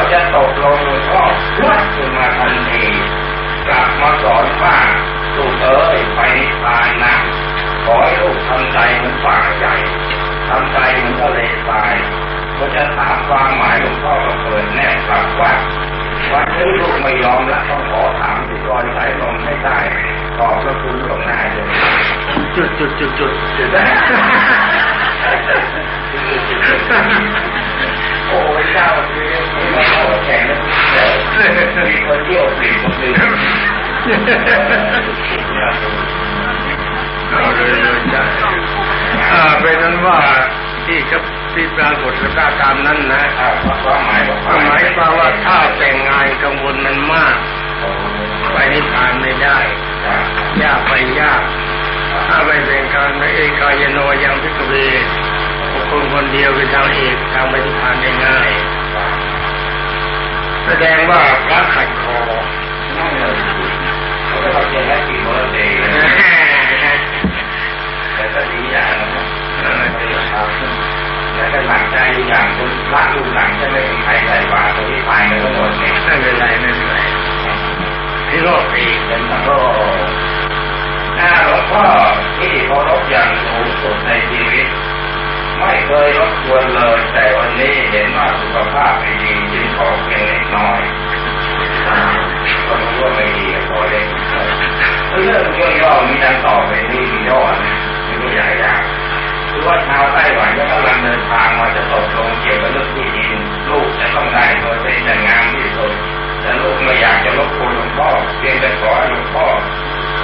ก็จะตกลงหลวงพ่อวัดขึ้นมาทันทีกลับมาสอนว่าลูกเอ๋ยไปนิพพานนะขอให้ลูกทำใจเหมือนป่าใหญ่ทำใจเหมือนทะเลทรายก็จะถามความหมายหลวงพ่อก็เปิดแน่กลับว่าวันนี้ลูกไม่ยอมแล้วต้องขอถามที่รอยสายลมให้ได้ขอบพระคุณหลวงหน้าเลยจุดจุดจุดจุดจุด โอ้เจ้าเข้าแข่งแล้วมีคนเที่ยวปลีคนนึงเอาเลยเลยจ้ะเป็นนั้นว่าที่กับที่ปรากฏก็ตามนั้นนะความหมายก็หมายความว่าถ้าแต่งงานกังวลมันมากไปนิพพานไม่ได้ ยากไปยาก ถ้าไม่เป็นการไม่เอกายโนยังพิกเวบุ คคลคนเดียวเป็นทางเอกทางไปนิพพานได้ง่ายแสดงว่าพระขัดคอแต่ก็ดีอย่างนะแล้วก็หนักใจอย่างคนพระลูกหลังจะไม่มีใครใส่บาตรตรงที่ภายในทั้งหมดเนี่ยไม่เป็นไรไม่เป็นไรพี่โลกอีเป็นก็หน้าหลวงพ่อที่เคารพอย่างสูงสุดในชีวิต ไม่เคยรบกวนเลย แต่วันนี้เห็นว่าสุขภาพไม่ดีจึงขอเพียงเล็กน้อยก็รู้ว่าไม่ดีขอเล็กเรื่องย่อๆมีดังต่อไปนี้มีย่อนะมีตัวอย่ยางคือว่าชาวไต้หวันก็กำลังเดินทางมาจะตกลงเกี่ยวกับเรื่องที่ดินลูกจะต้องได้โดยเป็นแต่งงานที่สุดแต่ลูกไม่อยากจะรบกวนหลวงพ่อเพียงแต่ขอหลวงพ่อ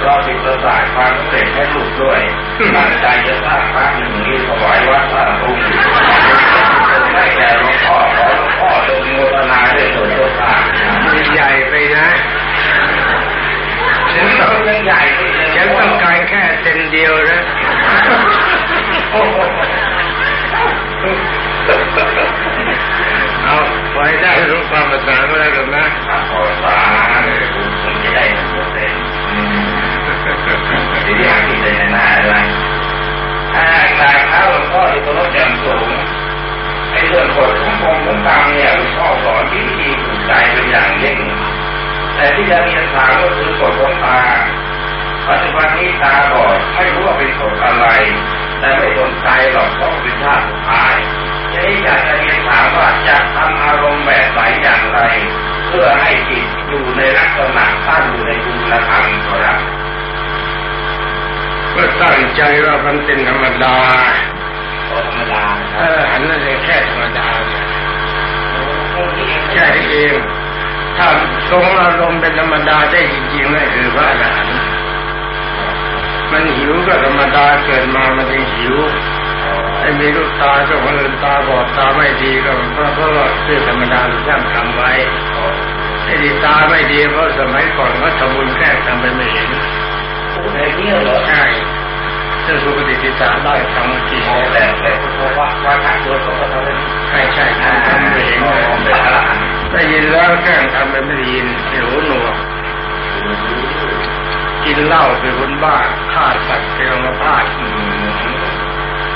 รอติดประสาทความสำเร็จให้ลูกด้วย ตั้งใจจะสร้างพระหนึ่งนี้ถวายวัดสร้างองค์ให้แก่หลวงพ่อขอหลวงพ่อจงโมทนาด้วยส่วนตัวสร้างมันใหญ่ไปนะฉันต้องยังใหญ่ที่ฉันต้องการแค่เซนเดียวนะเอาไว้ได้รู้ความภาษาก็แล้วกันนะขอสาผมจะได้หนึ่งเปอร์เซ็นต์ทีนี้ที่เป็นหน้า อะไรถ้าแต่ถ้าหลวงพ่อที่ตัวรถอย่างสูงไอ้เรื่องกฎของกองของกรรมเนี่ยหลวงพ่อสอนวิธีถูกใจเป็นอย่างยิ่งแต่ที่จะเรียนถามก็คือกฎของตาปัจจุบันนี้ตาบอดไม่รู้ว่าเป็นกฎอะไร แต่ไม่สนใจหรอกเพราะเป็นชาติสุดท้ายทีนี้อยากจะเรียนถามว่าจะทำอารมณ์แบบไหนอย่างไร เพื่อให้จิตอยู่ในลักษณะตั้งอยู่ในคุณธรรมครับ ก็ตั้งใจว่ามันเป็นธรรมดาธรรมดาเออหันนั่นเองแค่ธรรมดาแค่เองถ้าทรงอารมณ์เป็นธรรมดาได้จริงๆนั่นคือพระอรหันต์มันหิวก็ธรรมดาเกิดมามันจะหิวไอ้มีลูกตาก็คนอื่นตาบอดตาไม่ดีก็เพราะเพราะว่าเรื่องธรรมดาที่ท่านทำไว้ไอ้ที่ตาไม่ดีเพราะสมัยก่อนเขาทำบุญแกล้งทำไปไม่เห็น ในนี้เหรอใช่เรื่องสุปฏิทิตาได้ทำเมื่อกี้โอ้แต่แต่เพราะว่าว่าทางตัวเขาก็ทำได้ใช่ใช่ทำทำไม่เห็นได้ยินแล้วแกล้งทำไปไม่ได้ยินเสียวหนวกกินเหล้าเป็นคนบ้าฆ่าสัตว์เป็นอัมพาต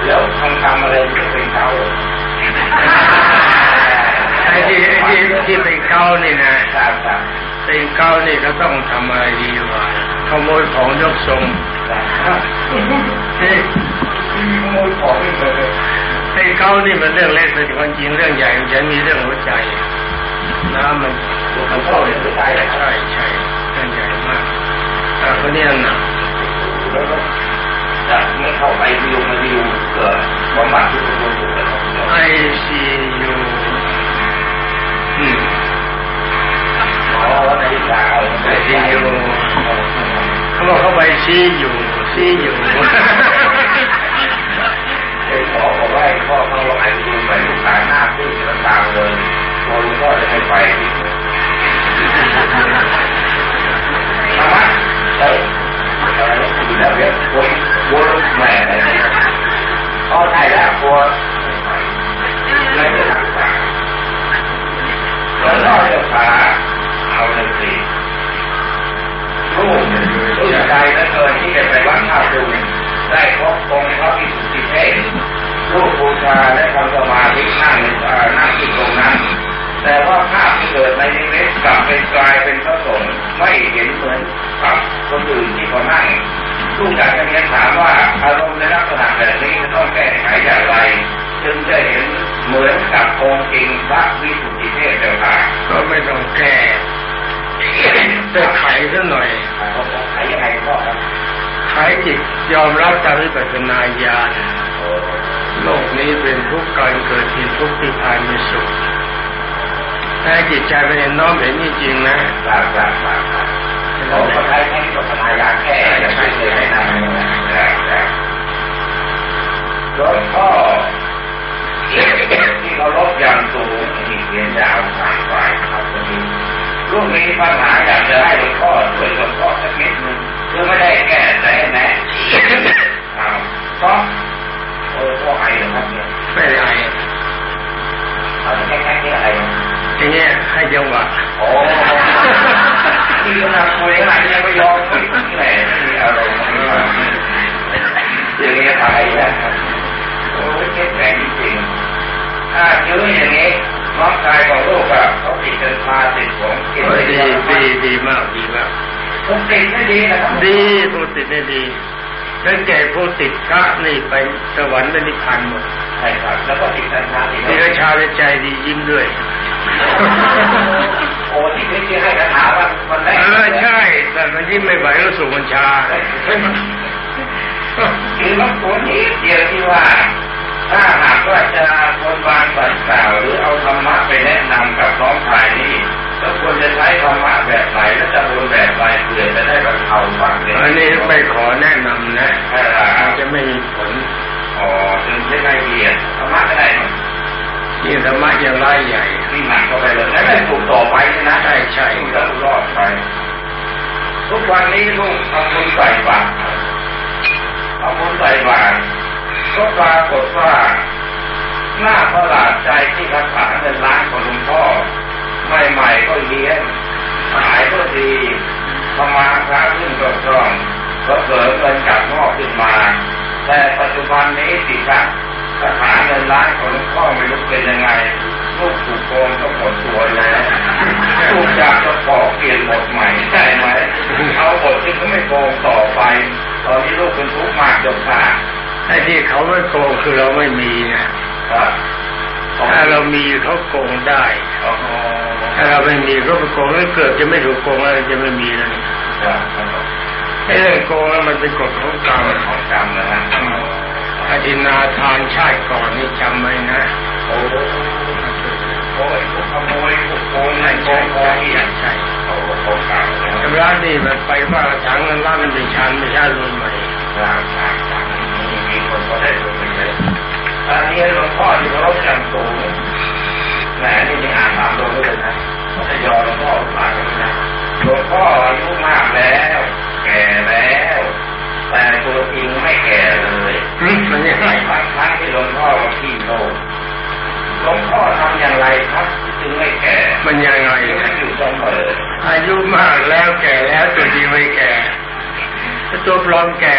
แล้วทำทำอะไรที่เป็นเขาไอ้ที่ไอ้ที่ที่เป็นเก้านี่นะครับครับเป็นเก้านี่เขาต้องทำอะไรดีวะ ขโมยของยกทรงครับที่มีขโมยของนี่เลยเป็นเก้านี่มันเรื่องเล็กแต่ความจริงเรื่องใหญ่มันจะมีเรื่องหัวใจน้ำมันมันเข้าในหัวใจเลยครับใช่ใช่เรื่องใหญ่มากแต่คนนี้หนักแล้วก็จะไม่เข้าไปวิวมาวิวเกิดบำบัดที่ตัวถูกแล้วไอซียู อ๋อในยาไอซียูเขาบอกเขาไปซี้อยู่ซี้อยู่ไอ้พ่อบอกว่าพ่อเขาว่าไอ้ดูไปลูกชายหน้าขึ้นแล้วตามเลยพอลูกพ่อจะให้ไปมามาเฮ้ยอะไรอยู่แล้วเรียกวนวนแม่อะไรเนี่ยอ๋อใช่แล้วกลัวไม่ได้ทำตาแล้วนอกจากขาาทันทีรูปอื่นใดนั้นเกินที่จะไปวัดภาพดูได้พบองค์พระพิสุทธิเทพรูปบูชาและทำสมาธินั่งนั่งที่ตรงนั้น แต่ว่าภาพที่เกิดในนิมิตกลับเป็นกลายเป็นพระสงฆ์ไม่เห็นเหมือนกับคนอื่นที่เขานั่งลูกอยากจะเรียนถามว่าอารมณ์ในลักษณะแบบนี้จะต้องแก้ไขอย่างไร จึงจะเห็นเหมือนกับองค์จริงพระวิสุทธิเทพเดียวกันก็ไม่ต้องแก้ แต่ไขซะหน่อยเขาขายยังไงพ่อครับไขจิตยอมรับตามวิปัสสนาญาณโลกนี้เป็นทุกข์การเกิดที่ทุกข์ที่ภายในสุขแต่จิตใจไม่ได้น้อมเห็นจริงๆนะทราบทราบทราบทราบเขาเขาใช้ให้วิปัสสนาญาณแค่จะไม่เคยให้นำนะครับหลวงพ่อที่เขาลบอย่างสูงที่เรียนยาวสามฝ่ายครับวันนี้ ลูกมีปัญหาอยากจะให้หลวงพ่อช่วยหลวงพ่อสักนิดนึงคือไม่ได้แก้แต่แน่อ้าวก็เออพ่อไอ้หรอครับเนี่ยไม่ได้เอาแค่แค่นี้ไอย่างเงี้ยให้จังหวะโอ้ที่กำลังคุยกันยังไม่ยอมคุยแหมไม่มีอารมณ์อย่างนี้ไปนะครับโอ้ยเจ็บแผลจริงถ้าเจออย่างนี้ร่างกายของลูกอะ เขาติดกันมาติดของกินโอ้ยไปดีดีดีดีมากดีมากผมติดไม่ดีนะครับดีผู้ติดนี่ดีถ้าแก่ผู้ติดพระนี่ไปสวรรค์เป็นนิพพานหมดใช่ครับ แล้วก็ติดกันมาติดที่ราชาใจดียิ้มด้วยโอ้ที่ไม่เชื่อให้คาถาว่ามันแรกเออใช่แต่มันยิ้มไม่ไหวก็สูงบัญชาคือมันผลนี้เดียวที่ว่า ถ้าหากว่าจะคนบานสัตว์กล่าวหรือเอาธรรมะไปแนะนำกับน้องชายนี่ก็ควรจะใช้ธรรมะแบบไหนและจะบนแบบไหนเพื่อจะได้บรรเทาความเดือดอันนี้ไม่ขอแนะนำนะใช่ละมันจะไม่มีผลอ๋อจึงใช้รายละเอียดธรรมะก็ได้หมดยิ่งธรรมะยังไล่ใหญ่นี่หนักเข้าไปเลยแล้วได้ถูกต่อไปใช่นะใช่ใช่ถูกแล้วรอดไปทุกวันนี้ลูกทำบุญใส่บาตร ก็ปรากฏว่าหน้าประหลาดใจที่รักษาเงินล้านของหลวงพ่อใหม่ๆก็เลี้ยงขายก็ดีพอมาค้าขึ้นก็คล่องก็เกิดเงินจากนอกขึ้นมา แต่ปัจจุบันนี้สิครับคาถาเงินล้านของหลวงพ่อไม่รู้เป็นยังไงลูกถูกโกงก็หมดตัวแล้วลูกอยากจะขอเปลี่ยนบทใหม่ได้ไหมเอาบทที่เขาไม่โกงต่อไป ตอนนี้ลูกเป็นทุกข์มากจนขาด ไอ้ที่เขาไม่โกงคือเราไม่มีนะครับถ้าเรามีเขาโกงได้อ๋อถ้าเราไม่มีก็ไปโกงแล้วเกิดจะไม่ถูกโกงแล้วจะไม่มีแล้วนี่ครับไอ้เรื่องโกงแล้วมันเป็นกฎของกรรมของกรรมนะฮะอธินาทานชาติก่อนนี่จำไว้นะ โอ้โหโอ้ยพวกขโมยพวกโกงใช่โกใช่งโกใช่งอีกใช่ใช่โอ้โหของกรรมนะชำระนี่มันไปว่าถังเงินล้านมันเป็นชั้นไม่ใช่รวยใหม่ อันนี้หลวงพ่อที่เขาจำสูงแหมนี่ยังอ่านตามตัวด้วยนะจะยอหลวงพ่อมากันนะหลวงพ่ออายุมากแล้ว แก่แล้ว แต่ตัวจริงไม่แก่เลยมันยังไงบางครั้งที่หลวงพ่อมาที่โลกหลวงพ่อทำอย่างไรครับจึงไม่แก่ มันยังไงจึงไม่อยู่เสมออายุมากแล้วแก่แล้วตัวจริงไม่แก่ ตัวปลอมแก่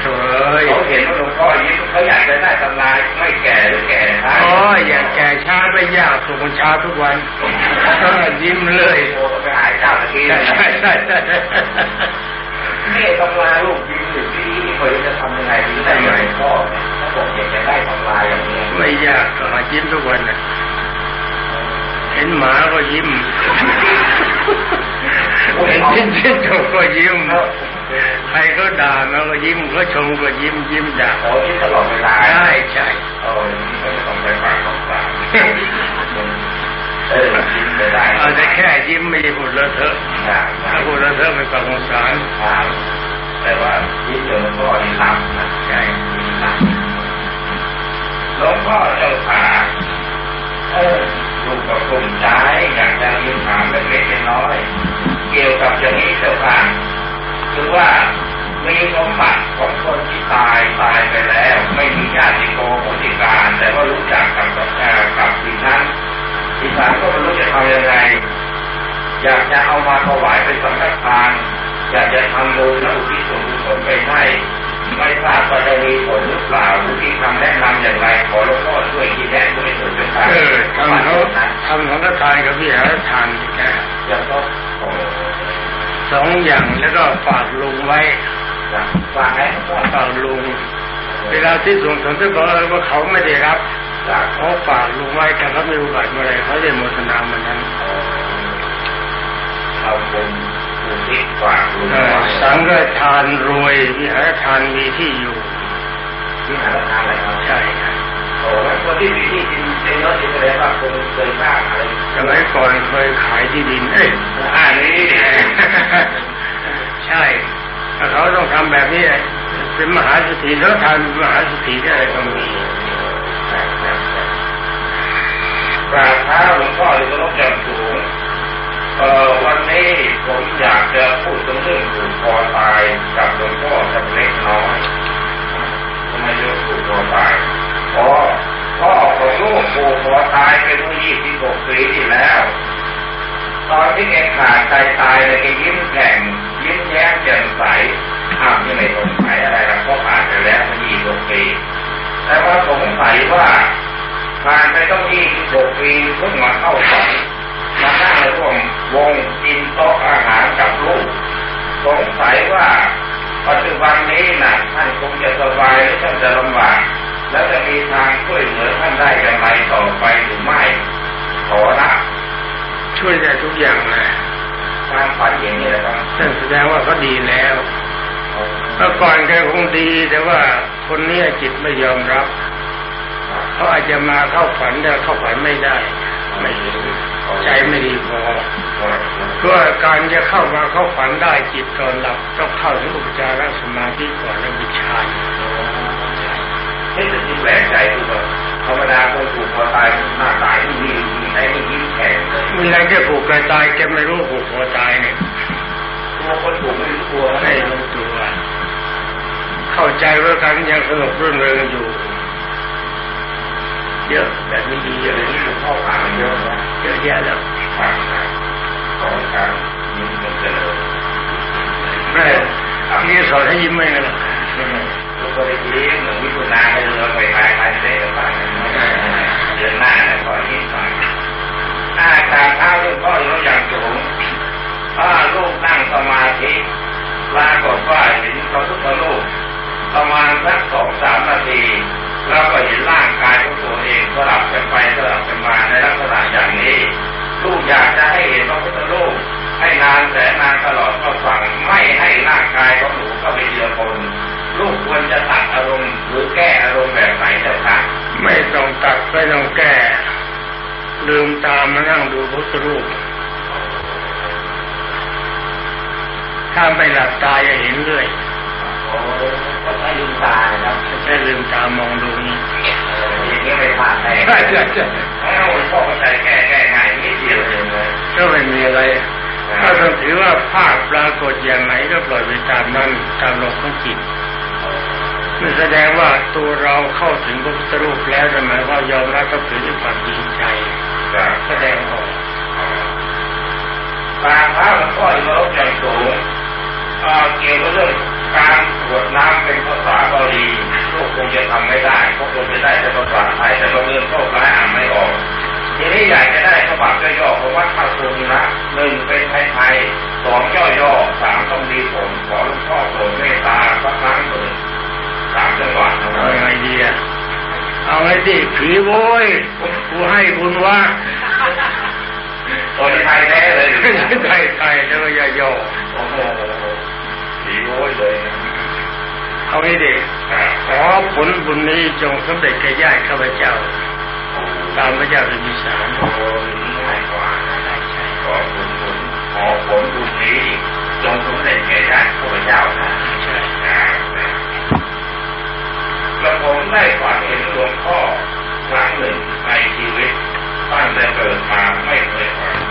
โถ่เอ้ยเขาเห็นว่าหลวงพ่อยิ้มเขาอยากจะได้ตำนายไม่แก่หรือแก่ช้าอ๋ออย่าแก่ช้าไม่ยากสุขช้าทุกวันก็ยิ้มเลยโอ้ไปหายเจ้าตะกี้ใช่ใช่ใช่ใช่นี่ตำราลูกยิ้มอยู่ที่เคยจะทำยังไงดีได้ไหมพ่อถ้าผมอยากจะได้ตำราอย่างนี้ไม่ยากก็มายิ้มทุกวันนะเห็นหมาก็ยิ้มเห็นจิ้งจกก็ยิ้ม ใครก็ด่ามันก็ยิ้มก็ชมก็ยิ้มยิ้มด่าโอ้ยิ้มตลอดเวลาใช่ใช่โอ้ยไม่ต้องไปฝากของฝากเออยิ้มไปได้เอาแต่แค่ยิ้มไม่ได้พูดเลอะเทอะครับถ้าพูดเลอะเทอะไม่ฟังสงสารครับแต่ว่ายิ้มหลวงพ่อนี่รับนะใช่หลวงพ่อเจ้าขาเออลูกก็กลุ้มใจอยากจะยืมถามเล็กๆน้อยๆเกี่ยวกับอย่างนี้เจ้าค่ะคือว่า มีสมบัติของคนที่ตายตายไปแล้ว ไม่มีญาติโกโหติการ แต่ว่ารู้จักกับกับกับดิฉันดิฉันก็ไม่รู้จะทำยังไงอยากจะเอามาถวายเป็นสังฆทาน อยากจะทำบุญและอุทิศส่วนกุศลไปให้ไม่ทราบว่าจะมีผลหรือเปล่าหรือมีคำแนะนำอย่างไรขอหลวงพ่อช่วยชี้แนะด้วยเถิดเจ้าค่ะเออทำเขาทำของกทานกับวิหารทานแกอย่าก็โอ้สองอย่างแล้วก็ฝากลุงไว้ ฝากให้หลวงพ่อฝากลุง เวลาที่ส่งสนจะบอกว่าเขาไม่ได้รับจากเขาฝากลุงไว้แต่เขาไม่รู้บัตรเมื่อไรเขาเรียนโมทนามันนั้นเราคงอุทิศฝากลุงเออไว้สังฆทานรวยวิหารทานมีที่อยู่ที่หาทานอะไรครับใช่ครับโอ้แล้วคนที่มีที่ดินเป็นรถที่แสดงว่าคงเคยสร้างอะไรสมัยก่อนเคยขายที่ดิน เอ้ยอันนี้ใช่ ถ้าเขาต้องทำแบบนี้เป็นมหาสถิแล้วทานมหาสถิได้ก็มีกราบเท้าหลวงพ่อหรือรถอย่างสูงเอ่อวันนี้ผมอยากจะพูดถึงเรื่องผูกคอตายกับหลวงพ่อสักเล็กน้อยทำไมเรื่องผูกคอตายอ๋อพ่อของลูกผูกคอตายเป็นเมื่อ26ปีที่แล้ว ตอนที่แกขาดใจตายเลยแกยิ้มแฉ่ง ยิ้มแย้มแจ่มใสอ้าวที่ไม่สงสัยอะไรหรอกเพราะผ่านไปแล้วเมื่อ26ปีแต่ว่าสงสัยว่าผ่านไปต้อง26ปีเพิ่งมาเข้าฝันมานั่งร่วมวงกินโต๊ะอาหารกับลูกสงสัยว่าปัจจุบันนี้นะท่านคงจะสบายหรือท่านจะลำบากแล้วจะมีทางช่วยเหลือท่านได้อย่างไรต่อไปหรือไม่ขอนะช่วยได้ทุกอย่างนะค วามฝันอย่างนี้นะครับนั่นแสดงว่าเขาดีแล้วเมื่อก่อนแกคงดีแต่ว่าคนเนี้ยจิตไม่ยอมรับเขาอาจจะมาเข้าฝันแต่เข้าฝันไม่ได้ ไม่เห็นใจไม่ดีพอเพื่อการจะเข้ามาเข้าฝันได้จิตตอนหลับต้องเข้าถึงอุปจารสมาธิก่อนแล้วมีฌานนี่จะที่แปลกใจคือว่าธรรมดาคนถูกคอตายหน้าตายที่นี่ มีใช้ไม่ยิ้มแฉ่งเลยมีอะไรแค่ผูกกระตายแกไม่รู้ผูกคอตายเนี่ยตัวคนถูกไม่รู้ตัวไม่รู้ตัวเข้าใจว่ากันยังสงบรื่นเริงอยู่ เยอะแบบนี้ดีเยเดี๋ยอะวนี้หลวงพ่อผ่านมาเยอะนะเยอะแยะแล้วผ่านมาของการยิ้มเป็นเจริญแม่ที่สอนให้ยิ้มไม่กันหรอกลูกก็ได้ยิ้มเหมือนมิถุนาให้เราไปไปไปได้ก็ไปเดือนหน้าแล้วก็ยิ้มไป อาการเท้าลูกพ่ออยู่อย่างสูงถ้าลูกนั่งสมาธิปรากฏว่าเห็นพระพุทธรูปประมาณสักสองสามนาที แล้วก็เห็นร่างกายของตัวเองสลับกันไปสลับกันมาในลักษณะอย่างนี้ ลูกอยากจะให้เห็นพระพุทธรูปให้นานแสนนานตลอดก็ฟังไม่ให้ร่างกายของหนูเข้าไปเจือปนลูกควรจะตัดอารมณ์หรือแก้อารมณ์แบบไหนเจ้าคะไม่ต้องตัดไม่ต้องแก้ ลืมตามานั่งดูพุทธรูป ถ้าไม่หลับตาจะเห็นเรื่อยโอ้ก็ใช้ลืมตานะครับไม่ใช่ลืมตามองดูนี่เอออย่างนี้ไม่พลาดแน่ใช่ใช่ใช่แล้วพ่อก็ใจแก้แก้ง่ายนิดเดียวเองเลยก็ไม่มีอะไรถ้าต้องถือว่าภาพปรากฏอย่างไหนก็ปล่อยไปตามนั้นตามลมของจิตมันแสดงว่าตัวเราเข้าถึงพระพุทธรูปแล้วแต่หมายว่ายอมรับก็ถือด้วยความจริงใจครับ แสดงออกตาพระหลวงพ่อเคารพอย่างสูงเกี่ยวกับเรื่องการตรวจน้ำเป็นภาษาบาลีลูกคงจะทำไม่ได้เพราะคงจะได้แต่ภาษาไทยแต่เราเรียนเข้าไปอ่านไม่ออกทีนี้อยากจะได้ฉบับย่อๆของวัดพระสุนนะหนึ่งเป็นไทยๆสองย่อๆสามต้องมีผลขอหลวงพ่อโปรดเมตตาสักครั้งเถิดสามจังหวัดนะครับไงดีอะ เอาไงดีผีโว้ยกูให้คุณว่าตัวนี้ไทยแท้เลยไทยไทยแล้วก็อย่าโยกโอ้โหสีโว้ยเลยนะเอาไงดีขอผลบุญนี้จงสำเร็จแก่ญาติข้าพเจ้า ตามพระเจ้าเป็นมิสารโอ้ยง่ายกว่าขอผลบุญขอผลบุญนี้จงสำเร็จแก่ญาติข้าพเจ้านะใช่แล้วผมได้ฝัน พ่อครั้งหนึ่งในชีวิตตั้งแต่เกิดมาไม่เคยฝัน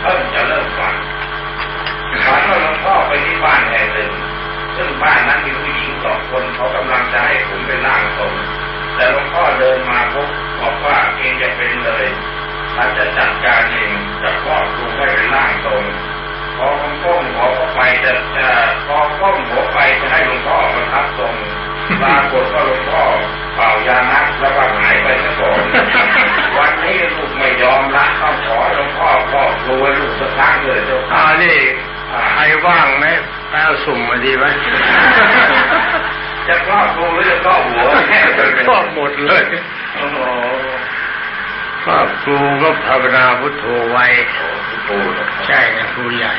รูก็ภาวนาพุทโธไว้โอ้พุทโธเหรอใช่นะครูใหญ่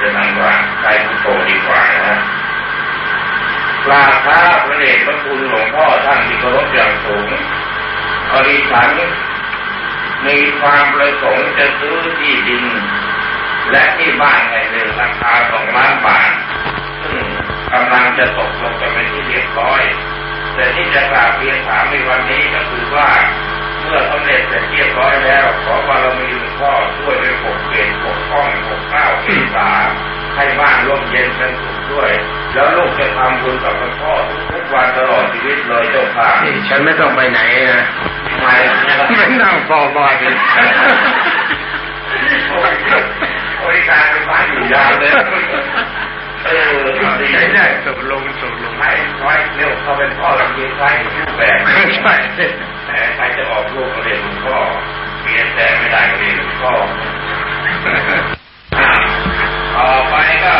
จะนั่งว่าใช้พุทโธดีกว่านะกราบพระพระเดชพระคุณหลวงพ่อท่านที่เคารพอย่างสูงอริฉันมีความประสงค์จะซื้อที่ดิน และที่บ้านแห่งหนึ่งราคาสองล้านบาท ซึ่งกำลังจะตกลงกันเป็นที่เรียบร้อย แต่ที่จะกราบเรียนถามในวันนี้ก็คือว่า เมื่อสำเร็จเสร็จเรียบร้อยแล้ว ขอบารมีหลวงพ่อช่วยไปปกเกตปกป้องปกเกล้าเกษาให้บ้านร่มเย็นเป็นสุขด้วย แล้วลูกจะทำบุญกับหลวงพ่อทุกๆวันตลอดชีวิตเลยเจ้าค่ะนี่ฉันไม่ต้องไปไหนนะไม่ไม่นั่งฟอบอดเลยบริการเป็นบ้านอยู่ยาวเลย เออใช้ได้ตกลงตกลงไม่ไว้เร็วเขาเป็นพ่อเราเรียนใช้รูปแบบใช่แต่ใครจะออกลูกก็เรียนหลวงพ่อเรียนแต่ไม่ได้ก็เรียนหลวงพ่อต่อไปก็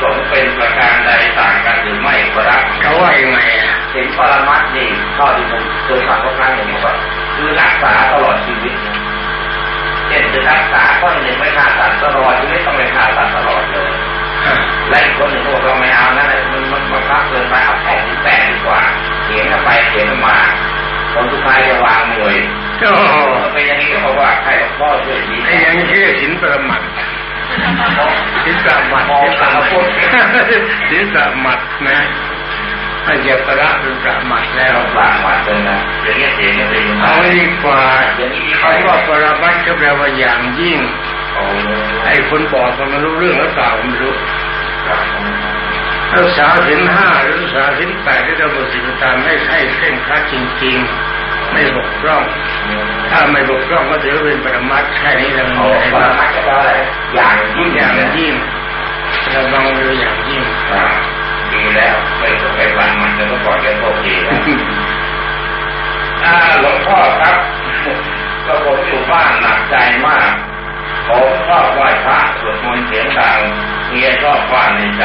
สงส์เป็นประการใดต่างกันหรือไม่ครับเขาว่ายังไงอะศีลปรมัตถ์นี่ข้อที่ผมเคยฟังเขาครั้งหนึ่งบอกว่าคือรักษาตลอดชีวิตเช่นจะรักษาข้อหนึ่งไม่ฆ่าสัตว์ตลอดชีวิตต้องไม่ฆ่าสัตว์ตลอดเลยและอีกคนหนึ่งเขาบอกเราไม่เอานะมันมันมันคับเกินไปเอาแค่ที่แปดดีกว่าเขียนเข้าไปเขียนเข้ามาคนสุดท้ายจะวางมวยโอ้โหเป็นอย่างนี้ก็บอกว่าใครหลวงพ่อช่วยชี้ไอ้อยังนี้เรียกสินประมัดสิ นปรษะมัดมองสินปตาระพูดสินประมัดนะถ้าจะประเป็นประหมัดแล้ววางมาเลยนะอย่างนี้เสียงเป็นยังเอาดีกว่าอย่างนี้เขาว่าปรมัตก็แปลว่าอย่างยิ่งไอ้คนบอกก็ไม่รู้เรื่องหรือเปล่าไม่รู้รักษาสินห้าหรือรักษาสินแปดที่เราบอกสิบตามให้ให้เคร่งครัดจริง ๆ ไม่บกพร่อง ถ้าไม่บกพร่องก็ถือว่าเป็นปรมัตถ์แค่นี้เราโอ้ไม่ปรมัตถ์ก็แปลว่าอะไรอย่างยิ่งออย่างย่างยิ่งยิ่งระวังดูอย่างยิ่งอ่าดีแล้วไม่ต้องไปวางมันจะต้องก่อนจะโชคดีแล้วอ่าหลวงพ่อครับก็ผมอยู่บ้านหนักใจมาก ผมชอบไหว้พระสวดมนต์เสียงดังเมียชอบว่าในใจ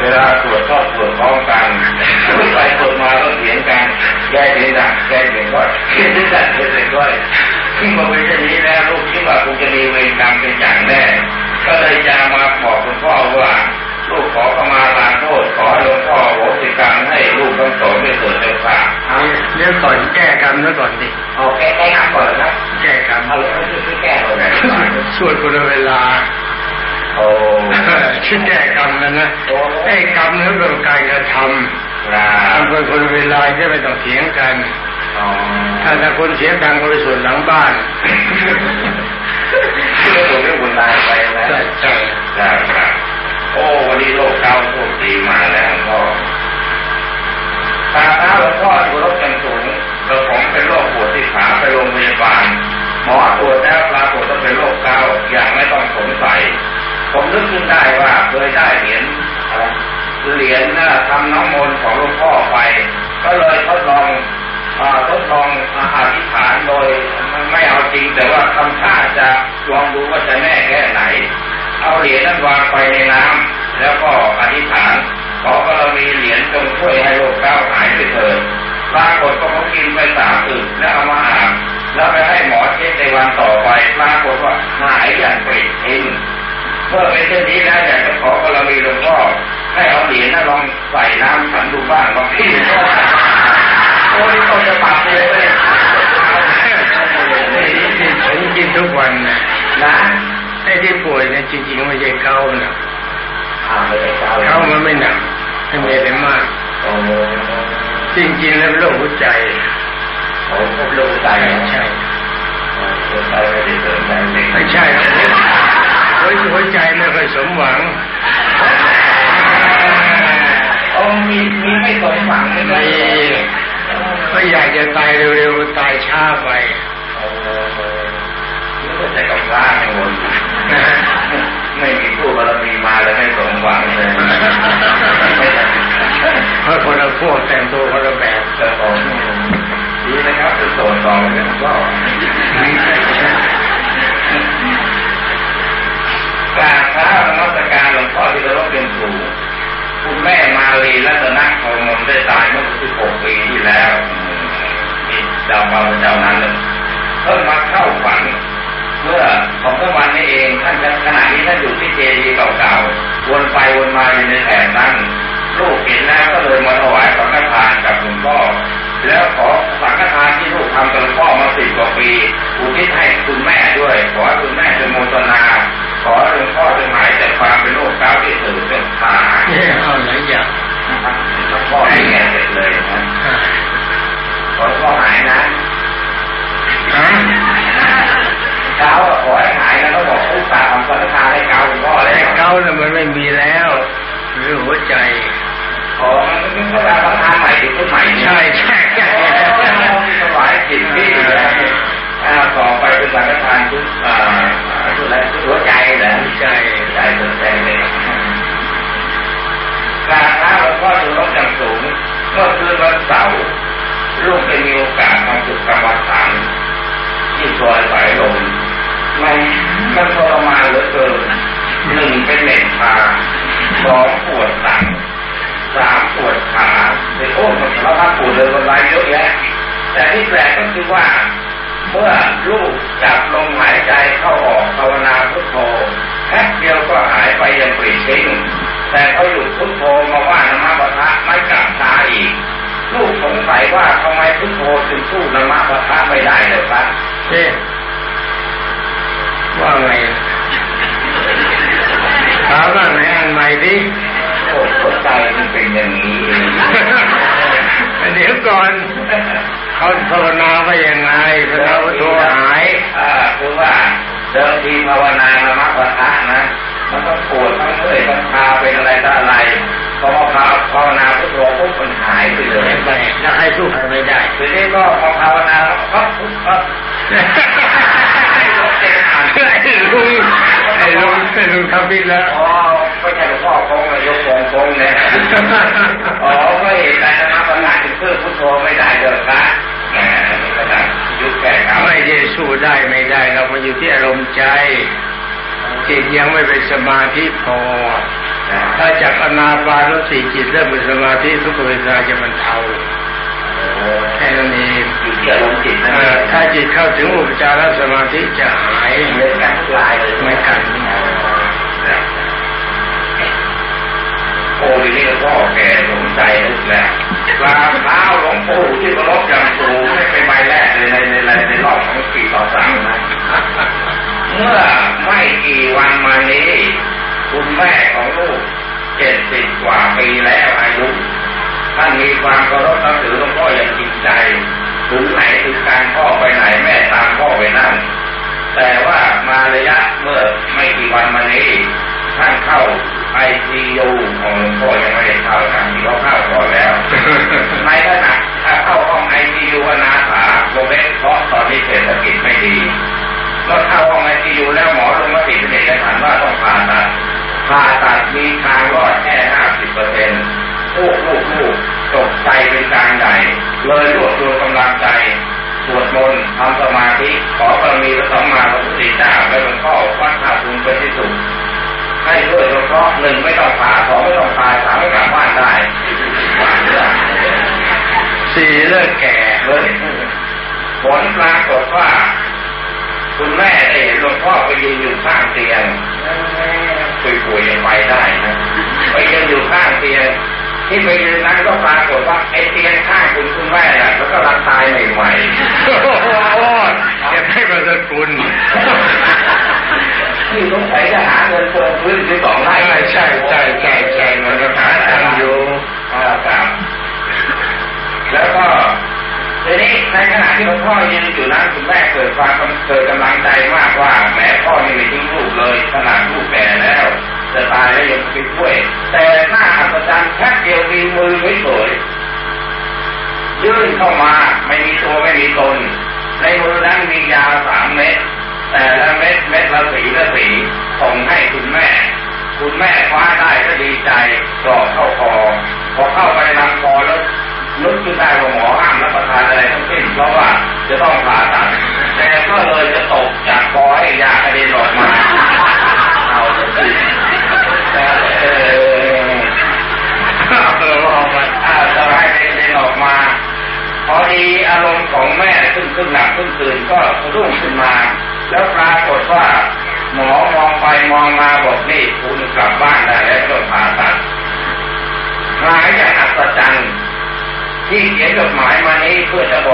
เวลาสวดชอบสวดพร้อมกันพูดไปสวดมาก็เสียงกันแก้เสียงดังแก้เสียงก้อยแก้เสียงดังแก้เสียงก้อยที่มาเป็นเช่นนี้แล้วลูกคิดว่าคงจะมีเวรกรรมเป็นอย่างแน่ก็เลยจะมาบอกหลวงพ่อว่าลูกขอขมาลาโทษขอให้หลวงพ่อโหสิกรรมให้ลูกทั้งสองได้เกิดเจ้าค่ะเดี๋ยวก่อนแก้กรรมซะก่อนดิเอาแก้แก้กรรมก่อนนะแก้กรรมเอาแล้วที่ที่แก้เลยนะสวดคนละเวลาโอ้ ชื่อแก้กรรมกันนะไอ้กรรมนั้นเป็นการกระทครัำทำเป็นคนละเวลาจะไม่ต้องเถียงกันอ๋อถ้าแต่คนเสียงดังก็ไปสวดหลังบ้านเรื่องเรื่องบุญตายไปแล้วใช่ใช่ได้ครับโอ้วันนี้โลกเก้าโชคดีมาแล้วก็ตาเท้าหลวงพ่ออยู่รถกันสูงแต่ผมเป็นโรคปวดที่ขาไปโรงพยาบาลหมอตรวจแล้วปรากฏว่าเป็นโรคเกาต์อย่างไม่ต้องสงสัย ผมนึกขึ้นได้ว่าเคยได้เหรียญเหรียญน่ะทำน้ำมนต์ของหลวงพ่อไป ก็เลยทดลองอทดลองอธิษฐานโดยไม่เอาจริง แต่ว่าทำท่าจะลองดูว่าจะแน่แค่ไหน เอาเหรียญนั้นวางไปในน้ำแล้วก็อธิษฐานขอบารมีเหรียญจงช่วยให้โรคเก้าหายไปเถิดปรากฏว่าเขากินไปสามอึกแล้วเอามาอาบแล้วไปให้หมอเช็คในวันต่อไปปรากฏว่าหายอย่างปริดทิ้ง เมื่อเป็นเช่นนี้แล้วอยากจะขอบารมีหลวงพ่อให้เอาเหรียญนะลองใส่น้ำฉันดูบ้างบางทีโอ้ยต้องจะปากเลยเลยนี่ฉันกินทุกวันนะนะไอ้ที่ป่วยเนี่ยจริงๆไม่ใช่เกานะอ่าไม่ได้เก้าเกามันไม่หนักไม่มีอะไรมากโอ้จริงๆแล้วโรคหัวใจโหพบโรคใจใช่หัวใจไม่ได้เกิดใจเด็กไม่ใช่ครับ หัวหัวใจไม่ค่อยสมหวังโอ้มีมีไม่สมหวังเลยไม่ก็อยากจะตายเร็วๆตายช้าไปโอ้นี่ก็ใจกับพระในวนนะฮะไม่มีผู้บารมีมาแล้วไม่สมหวังเลยเพราะคนละพวก แม่มาลีรัตนโคมนได้ตายเมื่อ16ปีที่แล้วนี่เจ้ามาเจ้านั้นเลยเพิ่งมาเข้าฝัน เมื่อของเมื่อวันนี้เองท่านขณะนี้ท่านอยู่ที่เจดีย์เก่าๆวนไปวนมาอยู่ในแถบนั้นลูกเห็นแล้วก็เลยมาถวายสังฆทานกับหลวงพ่อแล้วขอสังฆทานที่ลูกทำกับหลวงพ่อมาสิบกว่าปีอุทิศให้คุณแม่ด้วย ขอให้คุณแม่จงโมทนา ขอหลวงพ่อจงหายจากความเป็นโรคเก้าที่สื่อจนหานี่ยเอาหลายอย่าง หลวงพ่อให้แก่เสร็จเลยนะอ่าขอหลวงพ่อหายนะฮะเก้าอะขอให้หายนะต้องบอกอุตส่าห์ทำสังฆทานให้เก้าหลวงพ่อแล้แต่วเกาเนี่ยมันไม่มีแล้วหรือหัวใจขอมันก็แบบทานใหม่ถึงคนใหม่เนี่ยใช่ใช่ใช่ถวายจิตที่อ่าต่อไปเป็นสังฆทานทุกอ่าทุกอะไรทุกหัวใจเหรอหัวใจ พ่อดูลงอย่างสูง เมื่อคืนวันเสาร์ลูกได้มีโอกาสมาฝึกกรรมฐานที่ซอยสายลมไม่มันทรมานเหลือเกินหนึ่งเป็นเหน็บชาสองปวดหลังสามปวดขาเป็นโอ้มันสารพัดปวดเลยวันไรเยอะแยะแต่ที่แปลกก็คือว่า เมื่อลูกจับลมหายใจเข้าออกภาวนาพุทโธแป๊บเดียวก็หายไปอย่างปริทิ้ง แต่เขาหยุดพุทโธมาว่านามะปะทะไม่กลับตาอีก ลูกสงสัยว่าทำไมพุทโธถึงสู้นามะปะทะไม่ได้เลยครับเอ๊ะว่าไงถามว่าไงอันใหม่ดิโอ้หัวใจมันเป็นอย่างนี้เองเดี๋ยวก่อนเขาภาวนาไปยังไงภาวนาพุทโธหายอ่าคือว่าเดิมทีภาวนานามะปะทะนะ มันก็ปวดทั้งเมื่อยทั้งชาเป็นอะไรต่ออะไรพอมาภาวภาวนาพุทโธปุ๊บมันหายไปเลยไปแล้วให้สู้ใครไม่ได้ทีนี้ก็พอภาวนาแล้วก็ปุ๊บปั๊บไอ้ลุงไอ้ลุงไอ้ลุงทำผิดแล้วอ๋อไม่ใช่หลวงพ่อคงเลยยกคงคงเนี่ยอ๋อก็เห็นใจนะมาประทานถึงเพื่อพุทโธไม่ได้เลยครับแหมนี่ก็ได้ยุคแก่เก่าไม่ได้สู้ได้ไม่ได้เรามาอยู่ที่อารมณ์ใจ จิตยังไม่เป็นสมาธิพอ ถ้าจากอนาปานสติจิตเริ่มเป็นสมาธิทุกเวลาจะบรรเทาแค่นั้นเท่ารมณ์จิตนะเอ่อถ้าจิตเข้าถึงอุปจารสมาธิจะหายเหมือนกันทุกรายเลยไม่กันโอ้ยนี่พ่อแก่สนใจนึกแล้วกราบเท้าหลวงปู่ที่เคารพอย่างสูงไม่เป็นใบแรกเลยในในในในรอบของปีต่อสามนะ เมื่อไม่กี่วันมานี้ คุณแม่ของลูกเจ็ดสิบกว่าปีแล้วอายุท่านมีความเคารพนับถือหลวงพ่ออย่างจริงใจถึงไหนถึงการพ่อไปไหนแม่ตามพ่อไปนั่นแต่ว่ามาระยะเมื่อไม่กี่วันมานี้ท่านเข้าไอซียูของหลวงพ่อยังไม่ได้เข้านะที่เขาเข้าก่อนแล้วในขณะถ้าเข้าห้องไอซียูนาถาโมเมนเพราะตอนนี้เศรษฐกิจไม่ดี เมื่อเข้าห้องไอซียูแล้วหมอลงมติเป็นเอกสารว่าต้องผ่าตัดผ่าตัดมีทางรอดแค่ห้าสิบเปอร์เซ็นต์ลูกลูกลูกตกใจเป็นการใหญ่เลยรวบรวมกำลังใจสวดมนต์ทำสมาธิขอบารมีพระสัมมาสัมพุทธเจ้าและหลวงพ่อวัดท่าภูมิเป็นที่สุดให้ด้วยเพราะหนึ่งไม่ต้องผ่าสองไม่ต้องตายสามไม่กลับบ้านได้สี่เลิกแก่เลยผลปรากฏว่า คุณแม่ได้เห็นหลวงพ่อไปยืนอยู่ข้างเตียงป่วยๆยังไปได้นะไปยืนอยู่ข้างเตียงที่ไปยืนนั้นก็ปรากฏว่าไอ้เตียงข้างคุณคุณแม่น่ะแล้วก็รักตายใหม่ๆโอ้โหเก็บให้มาสกุลที่สงสัยจะหาเงินเพิ่มพื้นที่สองไร่ใช่ใช่ใช่ใช่มันก็หาทางอยู่ครับแล้วก็ ทีนี้ในขณะที่หลวงพ่อยืนอยู่นั้นคุณแม่เกิดความเกิดกำลังใจมากว่าแม้พ่อนี่ไม่ทิ้งลูกเลยขนาดลูกแก่แล้ว จะตายแล้วยังไปช่วย แต่หน้าอัศจรรย์แค่เดียวมีมือเฉยๆยื่นเข้ามาไม่มีตัวไม่มีตน ในมือนั้นมียาสามเม็ดแต่ละเม็ดเม็ดละสีละสีส่งให้คุณแม่ คุณแม่คว้าได้ก็ดีใจกรอกเข้าคอพอเข้าไปลำคอแล้ว นึกขึ้นได้ว่าหมอห้ามรับประทานอะไรทั้งสิ้นเพราะว่าจะต้องผ่าตัดแต่ก็เลยจะตกจากคอให้ยากระเด็นออกมาเอาสิแต่เออเออออกมาอาจะให้กระเด็นออกมา พอดีอารมณ์ของแม่ขึ้นขึ้นหนักขึ้นตื่นก็สะดุ้งขึ้นมา แล้วปรากฏว่า หมอมองไปมองมาบอกนี่คุณกลับบ้านได้แล้วก็ผ่าตัดหายอย่างอัศจรรย์ ที่เขียนจดหมายมานี้เพื่อจะบ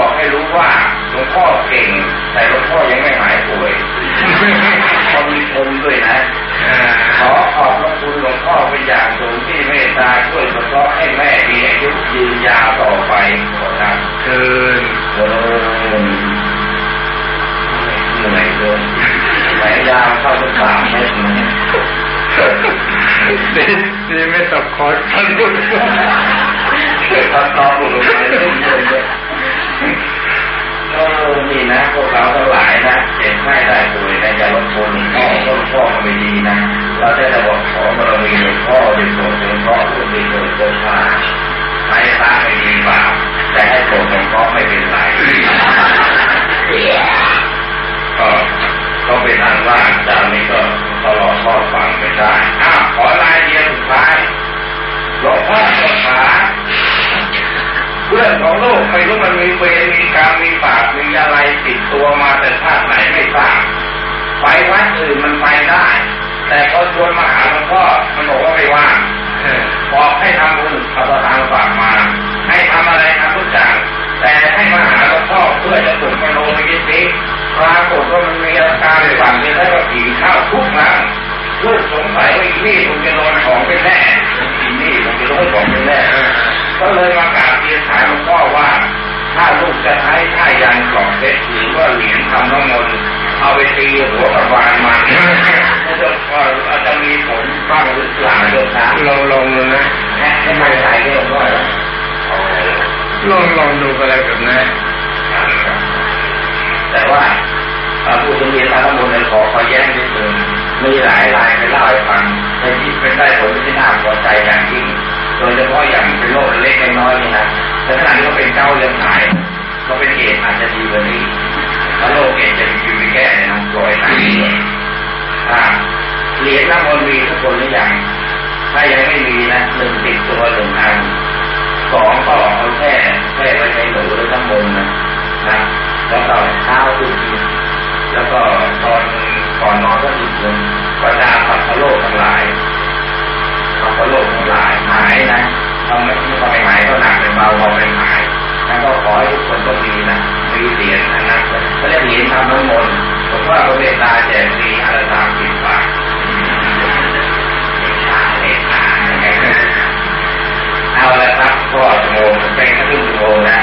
อก เพื่อนของลูกไม่รู้มันมีเวรมีกรรมมีบาปมีอะไรติดตัวมาแต่ชาติไหนไม่ทราบไปวัดอื่นมันไปได้ แต่พอชวนมาหาหลวงพ่อมันบอกว่าไม่ว่างบอกให้ทำบุญเอาทางฝากมา ให้ทำอะไรทำทุกอย่างแต่ให้มาหาหลวงพ่อเพื่อจะฝึกมโนมยิทธิปรากฏว่ามันมีอาการหวั่นเป็นได้ว่าผีเข้าทุกครั้งลูกสงสัยว่าอีนี่คงจะโดนของเป็นแน่อีนี่คงจะโดนของเป็นแน่ ก็เลยมากราบเรียนถามหลวงพ่อว่า ถ้าลูกจะใช้ท่ายันกล่องเพชรหรือว่าเหรียญทำน้ำมนต์เอาไปตีหัวกระบาลมันจะอาจจะมีผลบ้างหรือเปล่าเดี๋ยวนะลองลองดูนะให้ไม่ใส่เรื่องด้วยลองลองดูก็แล้วกันนะ แต่ว่าผู้ที่มีพระธรรมบุญในขอขอแย้งนิดนึงมีหลายรายไปเล่าให้ฟังในที่เป็นได้ผลที่น่าพอใจอย่างยิ่ง โดยเฉพาะอย่างเป็นโรคเล็กน้อยนนะแต่ขณะดเขาเป็นเก้าเลือดไหลเขาเป็นเอดอาจจะดีกว่านี้ถ้าโรคเอดจะอยู่ไปแก้นะปล่อยไหลเหรียญน้ำมนต์มีทุกคนหรือยังถ้ายังไม่มีนะหนึ่งติดตัวหนึ่งอันสองก็เอาแค่แค่ไปใช้หนูหรือน้ำมนนะนะแล้วก็เช้าทุกทีแล้วก็ตอนก่อนนอนก็อีกหนึ่งก็ดาปัดสะโลกทั้งหลาย เขาก็โลภหลายหายนะทำไม่ทำไม่หายก็หนักเป็นเบาเบาไม่หายแล้วก็ขอให้ทุกคนต้องมีนะมีเหรียญอันนั้นก็เรียกเหรียญทำน้ำมนต์ผมว่าพระเมตตาแจกฟรีอะไรสามสิบบาทเอาละครับก็ชั่วโมงเป็นครึ่งโมงนะ